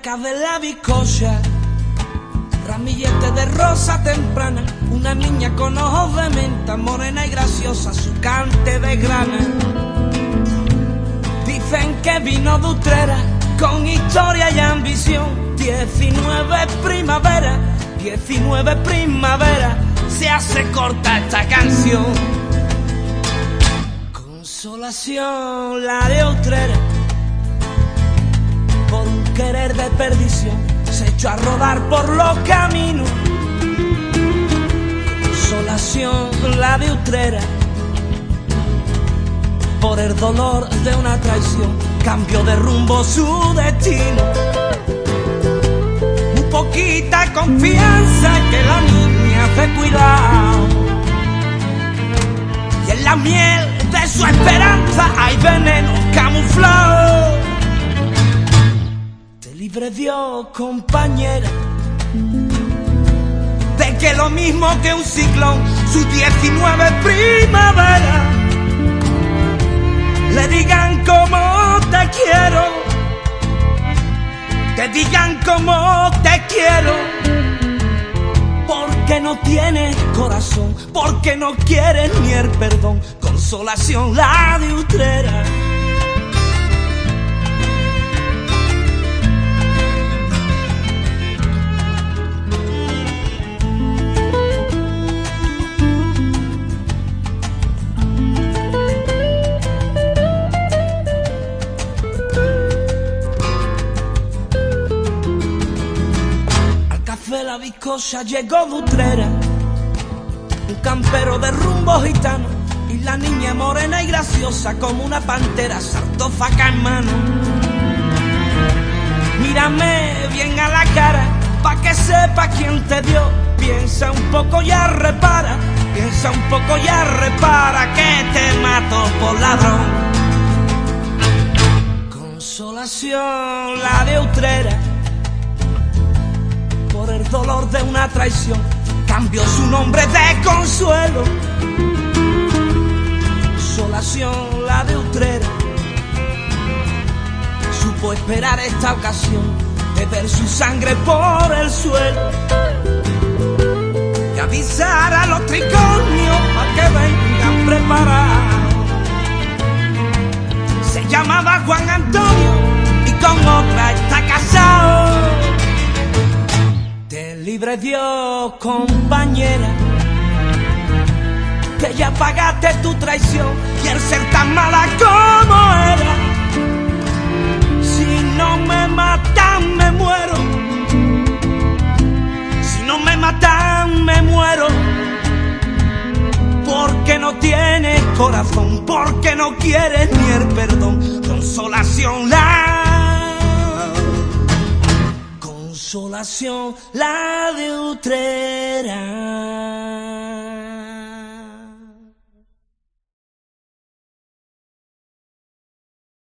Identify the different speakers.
Speaker 1: cabe la bizcocha, ramillete de rosa temprana, una niña con ojos de menta, morena y graciosa, su cante de grana. Dicen que vino de Utrera, con historia y ambición, 19 primavera, 19 primavera, se hace corta esta canción. Consolación, la de Utrera a rodar por los caminos. Consolación, la de Utrera, por el dolor de una traición, cambió de rumbo su destino. Un poquita confianza que la niña fue cuidado. Y en la miel de su esperanza hay veneno camuflado libre Dios, compañera, de que lo mismo que un ciclón, sus 19 primavera, le digan como te quiero, te digan como te quiero, porque no tienes corazón, porque no quieres ni el perdón, consolación la la viscosa llegó Butrera, un campero de rumbo gitano, y la niña morena y graciosa como una pantera, sartófaga en mano. Mírame bien a la cara, pa' que sepa quién te dio. Piensa un poco ya repara, piensa un poco ya repara que te mato por ladrón. Consolación, la de Utrera una traición, cambió su nombre de consuelo. Consolación, la de Utrera, supo esperar esta ocasión de ver su sangre por el suelo. Y avisar a los triconios Dios, compañera, que ya pagaste tu traición y el ser tan mala como era. Si no me matan, me muero. Si no me matan, me muero. Porque no tienes corazón, porque no quieres ni el perdón. Consolación la consolación la de Utrera.